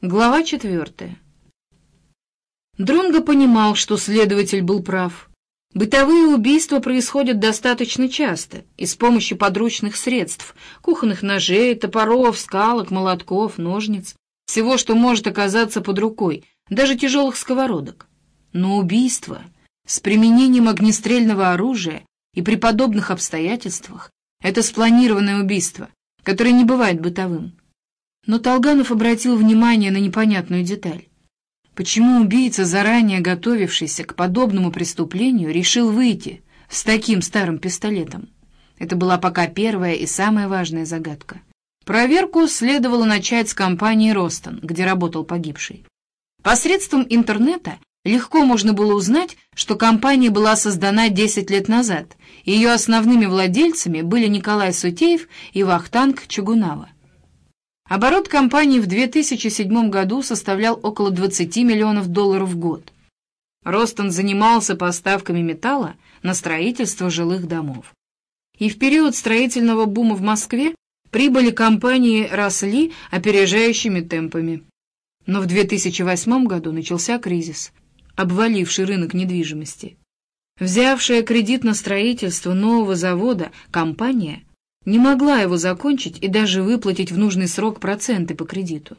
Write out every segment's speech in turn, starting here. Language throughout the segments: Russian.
Глава четвертая. Дронго понимал, что следователь был прав. Бытовые убийства происходят достаточно часто и с помощью подручных средств — кухонных ножей, топоров, скалок, молотков, ножниц, всего, что может оказаться под рукой, даже тяжелых сковородок. Но убийство с применением огнестрельного оружия и при подобных обстоятельствах — это спланированное убийство, которое не бывает бытовым. Но Толганов обратил внимание на непонятную деталь. Почему убийца, заранее готовившийся к подобному преступлению, решил выйти с таким старым пистолетом? Это была пока первая и самая важная загадка. Проверку следовало начать с компании «Ростон», где работал погибший. Посредством интернета легко можно было узнать, что компания была создана 10 лет назад, и ее основными владельцами были Николай Сутеев и Вахтанг Чугунава. Оборот компании в 2007 году составлял около 20 миллионов долларов в год. Ростон занимался поставками металла на строительство жилых домов. И в период строительного бума в Москве прибыли компании росли опережающими темпами. Но в 2008 году начался кризис, обваливший рынок недвижимости. Взявшая кредит на строительство нового завода компания – не могла его закончить и даже выплатить в нужный срок проценты по кредиту.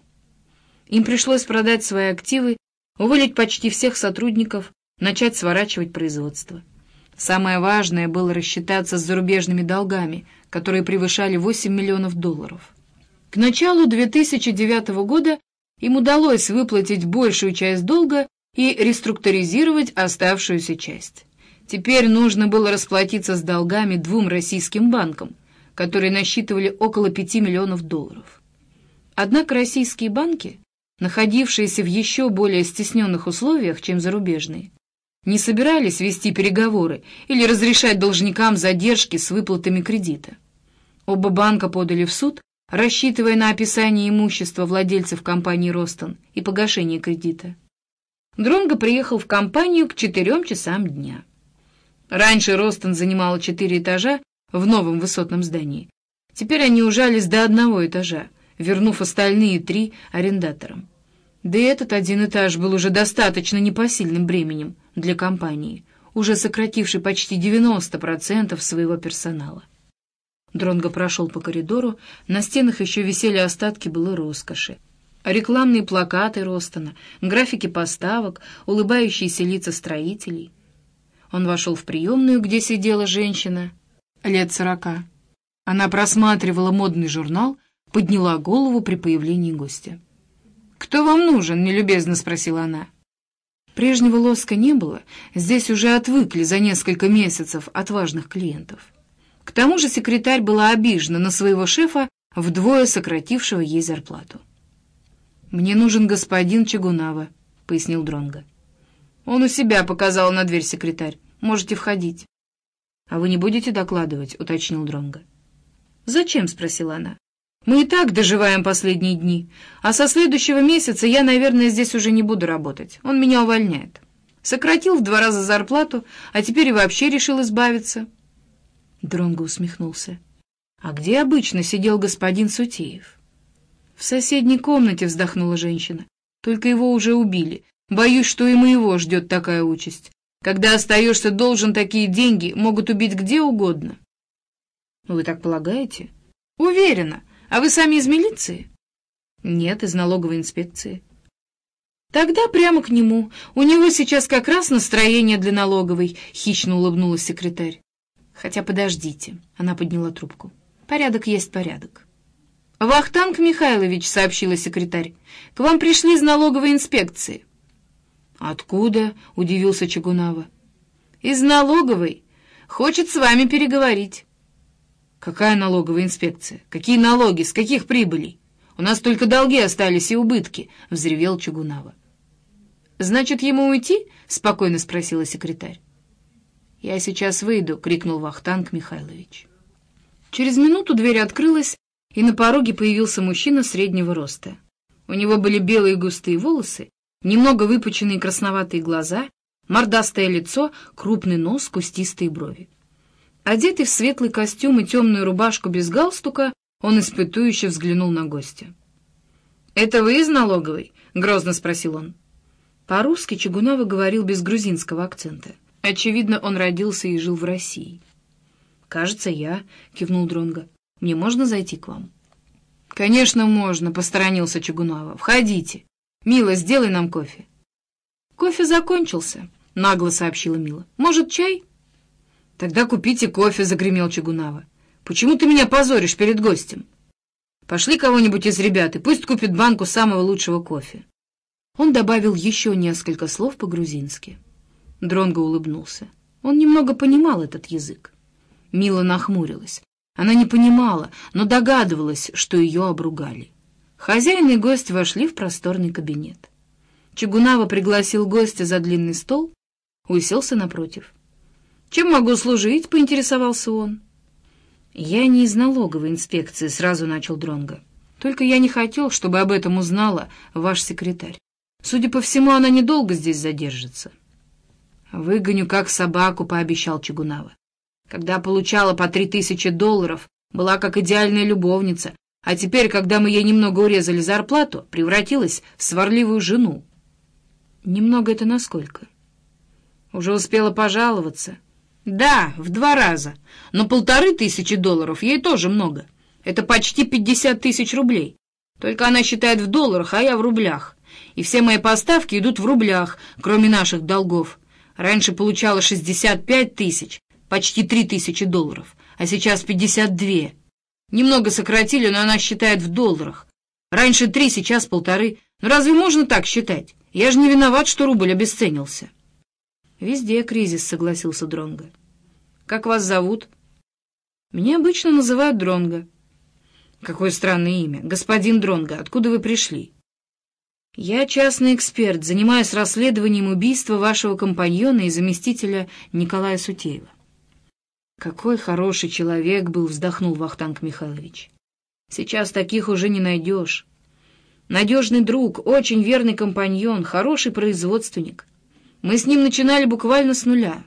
Им пришлось продать свои активы, уволить почти всех сотрудников, начать сворачивать производство. Самое важное было рассчитаться с зарубежными долгами, которые превышали 8 миллионов долларов. К началу 2009 года им удалось выплатить большую часть долга и реструктуризировать оставшуюся часть. Теперь нужно было расплатиться с долгами двум российским банкам, которые насчитывали около 5 миллионов долларов. Однако российские банки, находившиеся в еще более стесненных условиях, чем зарубежные, не собирались вести переговоры или разрешать должникам задержки с выплатами кредита. Оба банка подали в суд, рассчитывая на описание имущества владельцев компании «Ростон» и погашение кредита. Дронго приехал в компанию к четырем часам дня. Раньше Ростон занимала четыре этажа в новом высотном здании. Теперь они ужались до одного этажа, вернув остальные три арендаторам. Да и этот один этаж был уже достаточно непосильным бременем для компании, уже сократившей почти 90% своего персонала. Дронго прошел по коридору, на стенах еще висели остатки былой роскоши. Рекламные плакаты Ростона, графики поставок, улыбающиеся лица строителей. Он вошел в приемную, где сидела женщина, лет сорока. Она просматривала модный журнал, подняла голову при появлении гостя. «Кто вам нужен?» — нелюбезно спросила она. Прежнего лоска не было, здесь уже отвыкли за несколько месяцев от важных клиентов. К тому же секретарь была обижена на своего шефа, вдвое сократившего ей зарплату. «Мне нужен господин Чагунава», — пояснил Дронго. «Он у себя показал на дверь секретарь. Можете входить». «А вы не будете докладывать?» — уточнил Дронго. «Зачем?» — спросила она. «Мы и так доживаем последние дни, а со следующего месяца я, наверное, здесь уже не буду работать. Он меня увольняет. Сократил в два раза зарплату, а теперь и вообще решил избавиться». Дронго усмехнулся. «А где обычно сидел господин Сутеев?» «В соседней комнате», — вздохнула женщина. «Только его уже убили. Боюсь, что и моего ждет такая участь. Когда остаешься должен такие деньги, могут убить где угодно. Вы так полагаете? Уверена. А вы сами из милиции? Нет, из налоговой инспекции. Тогда прямо к нему. У него сейчас как раз настроение для налоговой, хищно улыбнулась секретарь. Хотя подождите, она подняла трубку. Порядок есть порядок. «Вахтанг Михайлович», — сообщила секретарь, — «к вам пришли из налоговой инспекции». «Откуда?» — удивился Чагунава. «Из налоговой. Хочет с вами переговорить». «Какая налоговая инспекция? Какие налоги? С каких прибылей? У нас только долги остались и убытки», — взревел Чагунава. «Значит, ему уйти?» — спокойно спросила секретарь. «Я сейчас выйду», — крикнул Вахтанг Михайлович. Через минуту дверь открылась, и на пороге появился мужчина среднего роста. У него были белые густые волосы Немного выпученные красноватые глаза, мордастое лицо, крупный нос, кустистые брови. Одетый в светлый костюм и темную рубашку без галстука, он испытующе взглянул на гостя. «Это вы из налоговой?» — грозно спросил он. По-русски Чугунова говорил без грузинского акцента. Очевидно, он родился и жил в России. «Кажется, я», — кивнул Дронга. «Мне можно зайти к вам?» «Конечно, можно», — посторонился Чугунова. «Входите. Мила, сделай нам кофе». «Кофе закончился», — нагло сообщила Мила. «Может, чай?» «Тогда купите кофе», — загремел Чугунава. «Почему ты меня позоришь перед гостем?» «Пошли кого-нибудь из ребят, и пусть купит банку самого лучшего кофе». Он добавил еще несколько слов по-грузински. Дронго улыбнулся. Он немного понимал этот язык. Мила нахмурилась. Она не понимала, но догадывалась, что ее обругали. Хозяин и гость вошли в просторный кабинет. Чугунава пригласил гостя за длинный стол, уселся напротив. «Чем могу служить?» — поинтересовался он. «Я не из налоговой инспекции», — сразу начал Дронго. «Только я не хотел, чтобы об этом узнала ваш секретарь. Судя по всему, она недолго здесь задержится». «Выгоню как собаку», — пообещал Чугунава. Когда получала по три тысячи долларов, была как идеальная любовница, а теперь, когда мы ей немного урезали зарплату, превратилась в сварливую жену. Немного это насколько? Уже успела пожаловаться. Да, в два раза. Но полторы тысячи долларов ей тоже много. Это почти пятьдесят тысяч рублей. Только она считает в долларах, а я в рублях. И все мои поставки идут в рублях, кроме наших долгов. Раньше получала шестьдесят пять тысяч, почти три тысячи долларов, а сейчас пятьдесят две. Немного сократили, но она считает в долларах. Раньше три, сейчас полторы. Но разве можно так считать? Я же не виноват, что рубль обесценился. Везде кризис, согласился Дронга. Как вас зовут? Меня обычно называют Дронга. Какое странное имя. Господин Дронга, откуда вы пришли? Я частный эксперт, занимаюсь расследованием убийства вашего компаньона и заместителя Николая Сутеева. «Какой хороший человек был!» — вздохнул Вахтанг Михайлович. «Сейчас таких уже не найдешь. Надежный друг, очень верный компаньон, хороший производственник. Мы с ним начинали буквально с нуля.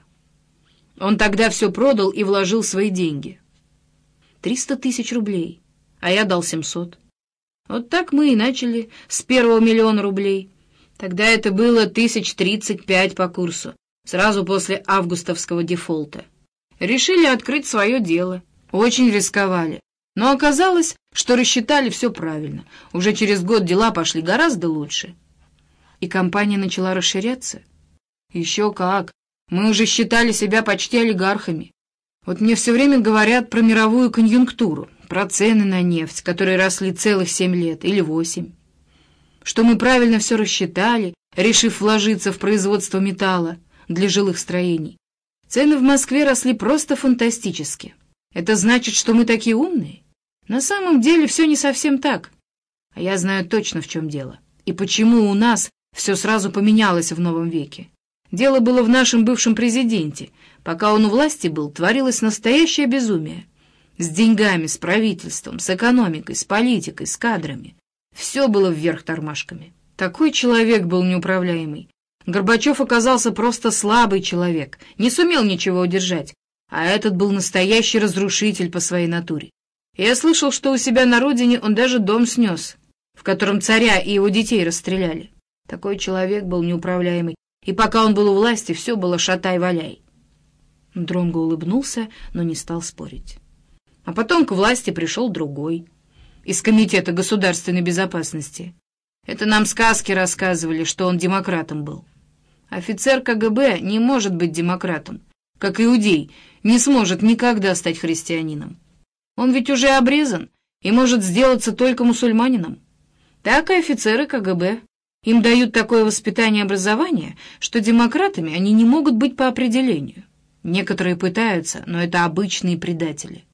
Он тогда все продал и вложил свои деньги. Триста тысяч рублей, а я дал семьсот. Вот так мы и начали с первого миллиона рублей. Тогда это было тысяч тридцать пять по курсу, сразу после августовского дефолта решили открыть свое дело. Очень рисковали. Но оказалось, что рассчитали все правильно. Уже через год дела пошли гораздо лучше. И компания начала расширяться. Еще как. Мы уже считали себя почти олигархами. Вот мне все время говорят про мировую конъюнктуру, про цены на нефть, которые росли целых семь лет или восемь. Что мы правильно все рассчитали, решив вложиться в производство металла для жилых строений. Цены в Москве росли просто фантастически. Это значит, что мы такие умные? На самом деле все не совсем так. А я знаю точно, в чем дело. И почему у нас все сразу поменялось в новом веке. Дело было в нашем бывшем президенте. Пока он у власти был, творилось настоящее безумие. С деньгами, с правительством, с экономикой, с политикой, с кадрами. Все было вверх тормашками. Такой человек был неуправляемый. Горбачев оказался просто слабый человек, не сумел ничего удержать, а этот был настоящий разрушитель по своей натуре. Я слышал, что у себя на родине он даже дом снес, в котором царя и его детей расстреляли. Такой человек был неуправляемый, и пока он был у власти, все было шатай-валяй. Дронго улыбнулся, но не стал спорить. А потом к власти пришел другой, из Комитета государственной безопасности. Это нам сказки рассказывали, что он демократом был. Офицер КГБ не может быть демократом, как иудей не сможет никогда стать христианином. Он ведь уже обрезан и может сделаться только мусульманином. Так и офицеры КГБ. Им дают такое воспитание и образование, что демократами они не могут быть по определению. Некоторые пытаются, но это обычные предатели.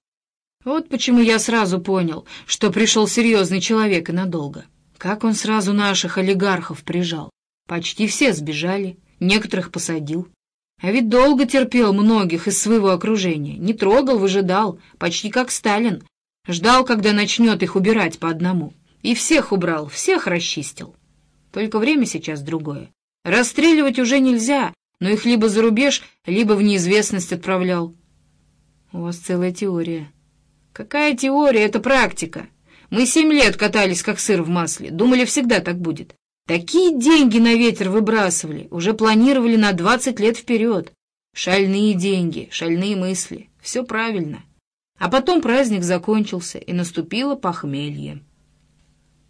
Вот почему я сразу понял, что пришел серьезный человек и надолго. Как он сразу наших олигархов прижал. Почти все сбежали некоторых посадил. А ведь долго терпел многих из своего окружения, не трогал, выжидал, почти как Сталин. Ждал, когда начнет их убирать по одному. И всех убрал, всех расчистил. Только время сейчас другое. Расстреливать уже нельзя, но их либо за рубеж, либо в неизвестность отправлял. У вас целая теория. Какая теория? Это практика. Мы семь лет катались, как сыр в масле. Думали, всегда так будет. Такие деньги на ветер выбрасывали. Уже планировали на двадцать лет вперед. Шальные деньги, шальные мысли. Все правильно. А потом праздник закончился, и наступило похмелье.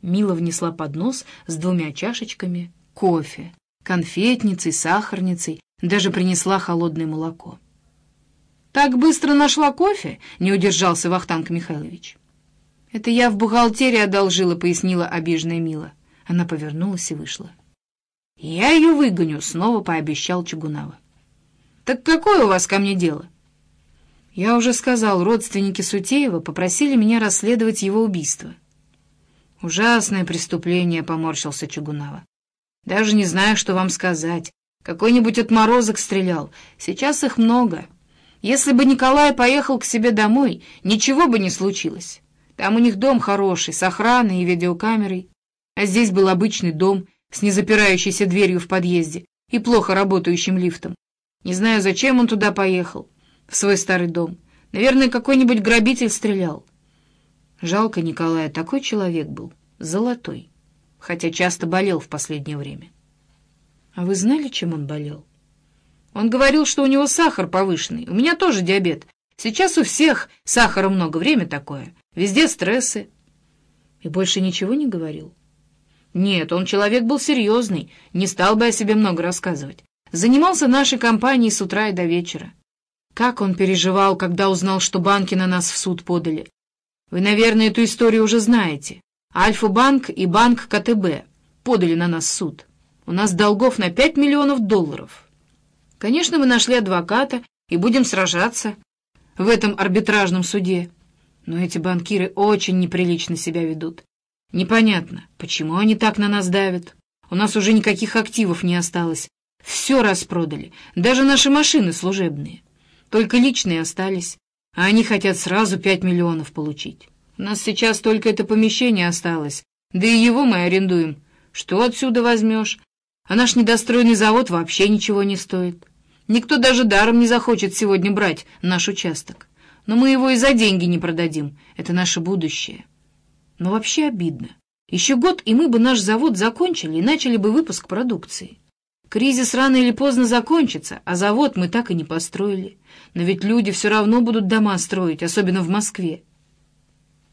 Мила внесла поднос с двумя чашечками кофе, конфетницей, сахарницей, даже принесла холодное молоко. «Так быстро нашла кофе?» — не удержался Вахтанг Михайлович. «Это я в бухгалтерии одолжила», — пояснила обиженная Мила. Она повернулась и вышла. «Я ее выгоню», — снова пообещал Чугунава. «Так какое у вас ко мне дело?» «Я уже сказал, родственники Сутеева попросили меня расследовать его убийство». «Ужасное преступление», — поморщился Чугунава. «Даже не знаю, что вам сказать. Какой-нибудь отморозок стрелял. Сейчас их много. Если бы Николай поехал к себе домой, ничего бы не случилось. Там у них дом хороший, с охраной и видеокамерой. А здесь был обычный дом с незапирающейся дверью в подъезде и плохо работающим лифтом. Не знаю, зачем он туда поехал, в свой старый дом. Наверное, какой-нибудь грабитель стрелял. Жалко Николая, такой человек был, золотой, хотя часто болел в последнее время. А вы знали, чем он болел? Он говорил, что у него сахар повышенный. У меня тоже диабет. Сейчас у всех сахара много, время такое. Везде стрессы. И больше ничего не говорил? Нет, он человек был серьезный, не стал бы о себе много рассказывать. Занимался нашей компанией с утра и до вечера. Как он переживал, когда узнал, что банки на нас в суд подали. Вы, наверное, эту историю уже знаете. Альфа-банк и банк КТБ подали на нас в суд. У нас долгов на пять миллионов долларов. Конечно, мы нашли адвоката и будем сражаться в этом арбитражном суде. Но эти банкиры очень неприлично себя ведут. Непонятно, почему они так на нас давят. У нас уже никаких активов не осталось. Все распродали, даже наши машины служебные. Только личные остались а они хотят сразу пять миллионов получить. У нас сейчас только это помещение осталось, да и его мы арендуем. Что отсюда возьмешь? А наш недостроенный завод вообще ничего не стоит. Никто даже даром не захочет сегодня брать наш участок. Но мы его и за деньги не продадим. Это наше будущее. Но вообще обидно. Еще год, и мы бы наш завод закончили и начали бы выпуск продукции. Кризис рано или поздно закончится, а завод мы так и не построили. Но ведь люди все равно будут дома строить, особенно в Москве.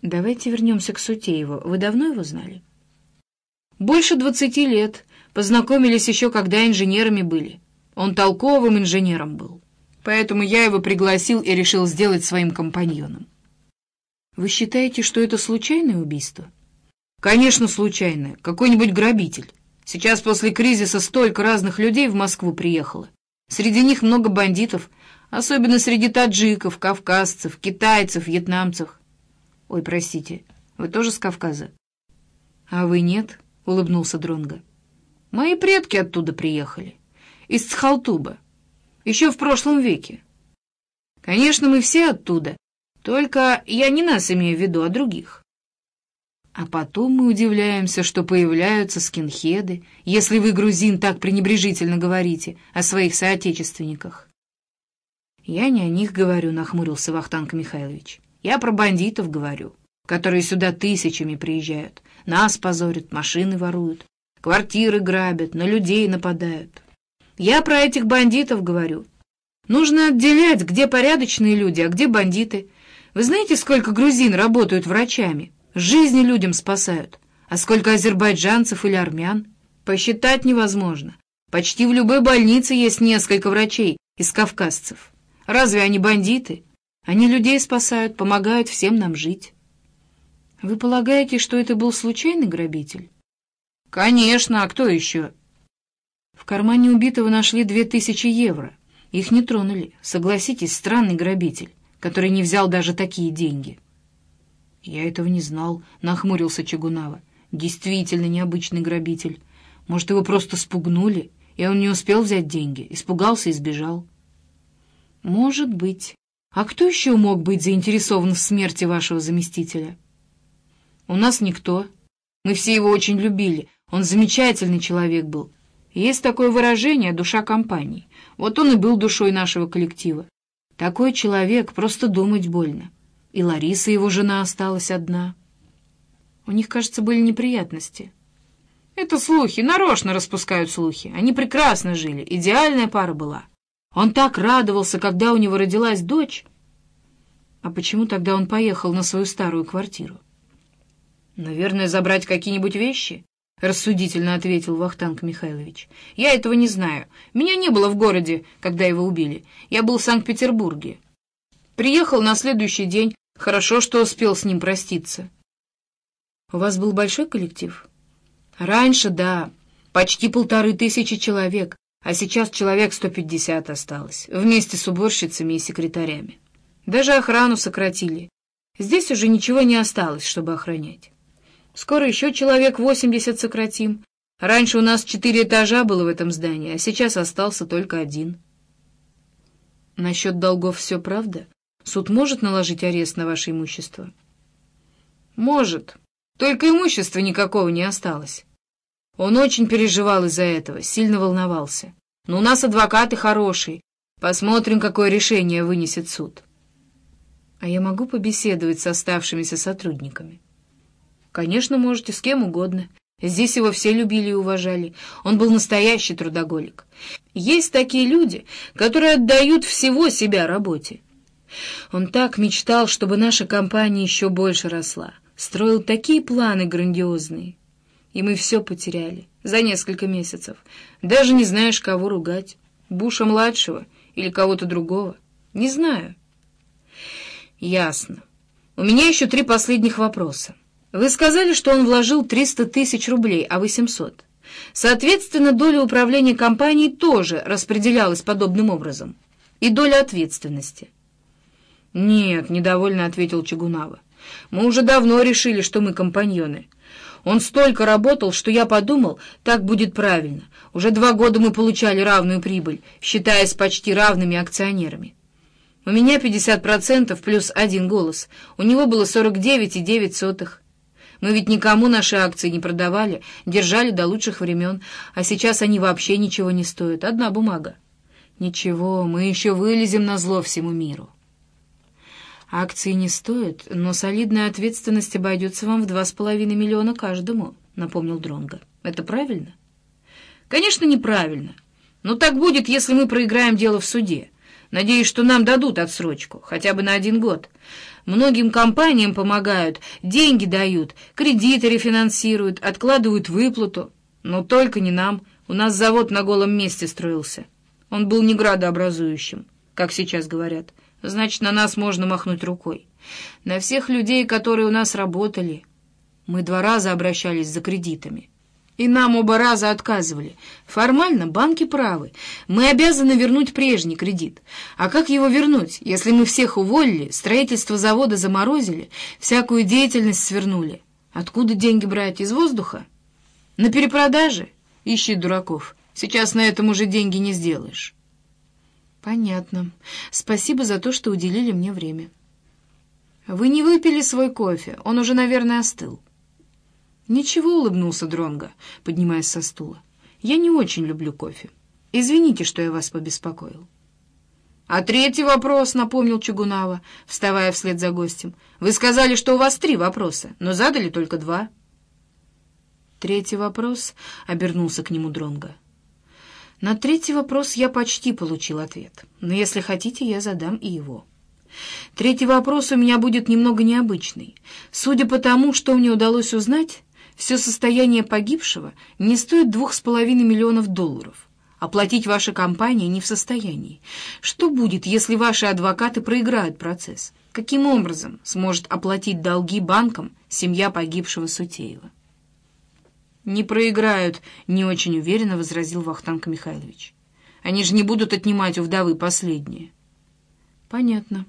Давайте вернемся к Сутееву. Вы давно его знали? Больше двадцати лет. Познакомились еще, когда инженерами были. Он толковым инженером был. Поэтому я его пригласил и решил сделать своим компаньоном. Вы считаете, что это случайное убийство? Конечно, случайное. Какой-нибудь грабитель. Сейчас после кризиса столько разных людей в Москву приехало. Среди них много бандитов, особенно среди таджиков, кавказцев, китайцев, вьетнамцев. Ой, простите, вы тоже с Кавказа? А вы нет? — улыбнулся Дронга. Мои предки оттуда приехали, из Цхалтуба, еще в прошлом веке. Конечно, мы все оттуда, только я не нас имею в виду, а других. А потом мы удивляемся, что появляются скинхеды, если вы, грузин, так пренебрежительно говорите о своих соотечественниках. Я не о них говорю, нахмурился Вахтанг Михайлович. Я про бандитов говорю, которые сюда тысячами приезжают, нас позорят, машины воруют, квартиры грабят, на людей нападают. Я про этих бандитов говорю. Нужно отделять, где порядочные люди, а где бандиты. Вы знаете, сколько грузин работают врачами? Жизни людям спасают. А сколько азербайджанцев или армян? Посчитать невозможно. Почти в любой больнице есть несколько врачей из кавказцев. Разве они бандиты? Они людей спасают, помогают всем нам жить. Вы полагаете, что это был случайный грабитель? Конечно, а кто еще? В кармане убитого нашли две тысячи евро. Их не тронули. Согласитесь, странный грабитель, который не взял даже такие деньги. «Я этого не знал», — нахмурился Чагунава. «Действительно необычный грабитель. Может, его просто спугнули, и он не успел взять деньги, испугался и сбежал?» «Может быть. А кто еще мог быть заинтересован в смерти вашего заместителя?» «У нас никто. Мы все его очень любили. Он замечательный человек был. Есть такое выражение «душа компании». Вот он и был душой нашего коллектива. Такой человек, просто думать больно и Лариса, его жена, осталась одна. У них, кажется, были неприятности. Это слухи, нарочно распускают слухи. Они прекрасно жили, идеальная пара была. Он так радовался, когда у него родилась дочь. А почему тогда он поехал на свою старую квартиру? Наверное, забрать какие-нибудь вещи? — рассудительно ответил Вахтанг Михайлович. «Я этого не знаю. Меня не было в городе, когда его убили. Я был в Санкт-Петербурге. Приехал на следующий день. Хорошо, что успел с ним проститься». «У вас был большой коллектив?» Раньше, да, почти полторы тысячи человек, а сейчас человек 150 осталось, вместе с уборщицами и секретарями. Даже охрану сократили. Здесь уже ничего не осталось, чтобы охранять. Скоро еще человек 80 сократим. Раньше у нас четыре этажа было в этом здании, а сейчас остался только один. Насчет долгов все правда? Суд может наложить арест на ваше имущество? Может. Только имущества никакого не осталось. Он очень переживал из-за этого, сильно волновался. Но у нас адвокаты хорошие. Посмотрим, какое решение вынесет суд. А я могу побеседовать с оставшимися сотрудниками? Конечно, можете, с кем угодно. Здесь его все любили и уважали. Он был настоящий трудоголик. Есть такие люди, которые отдают всего себя работе. Он так мечтал, чтобы наша компания еще больше росла строил такие планы грандиозные. И мы все потеряли за несколько месяцев. Даже не знаешь, кого ругать. Буша-младшего или кого-то другого. Не знаю. Ясно. У меня еще три последних вопроса. Вы сказали, что он вложил 300 тысяч рублей, а вы 700. Соответственно, доля управления компанией тоже распределялась подобным образом. И доля ответственности. «Нет», — недовольно ответил Чагунава. Мы уже давно решили, что мы компаньоны. Он столько работал, что я подумал, так будет правильно. Уже два года мы получали равную прибыль, считаясь почти равными акционерами. У меня 50% плюс один голос. У него было 49,9 Мы ведь никому наши акции не продавали, держали до лучших времен, а сейчас они вообще ничего не стоят. Одна бумага. Ничего, мы еще вылезем на зло всему миру. Акции не стоят, но солидная ответственность обойдется вам в два с половиной миллиона каждому, — напомнил Дронга. Это правильно? Конечно, неправильно. Но так будет, если мы проиграем дело в суде. Надеюсь, что нам дадут отсрочку, хотя бы на один год. Многим компаниям помогают, деньги дают, кредиты рефинансируют, откладывают выплату. Но только не нам. У нас завод на голом месте строился. Он был не градообразующим, как сейчас говорят значит, на нас можно махнуть рукой. На всех людей, которые у нас работали. Мы два раза обращались за кредитами. И нам оба раза отказывали. Формально банки правы. Мы обязаны вернуть прежний кредит. А как его вернуть, если мы всех уволили, строительство завода заморозили, всякую деятельность свернули? Откуда деньги брать? Из воздуха? На перепродаже? Ищи дураков. Сейчас на этом уже деньги не сделаешь. «Понятно. Спасибо за то, что уделили мне время». «Вы не выпили свой кофе. Он уже, наверное, остыл». «Ничего», — улыбнулся Дронго, поднимаясь со стула. «Я не очень люблю кофе. Извините, что я вас побеспокоил». «А третий вопрос», — напомнил Чугунава, вставая вслед за гостем. «Вы сказали, что у вас три вопроса, но задали только два». «Третий вопрос», — обернулся к нему Дронго. На третий вопрос я почти получил ответ, но если хотите, я задам и его. Третий вопрос у меня будет немного необычный. Судя по тому, что мне удалось узнать, все состояние погибшего не стоит двух с половиной миллионов долларов. Оплатить ваша компания не в состоянии. Что будет, если ваши адвокаты проиграют процесс? Каким образом сможет оплатить долги банкам семья погибшего Сутеева? «Не проиграют», — не очень уверенно возразил Вахтанг Михайлович. «Они же не будут отнимать у вдовы последнее». «Понятно.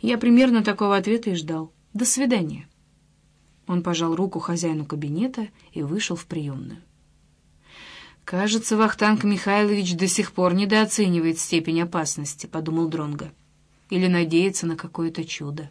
Я примерно такого ответа и ждал. До свидания». Он пожал руку хозяину кабинета и вышел в приемную. «Кажется, Вахтанг Михайлович до сих пор недооценивает степень опасности», — подумал Дронга. «Или надеется на какое-то чудо».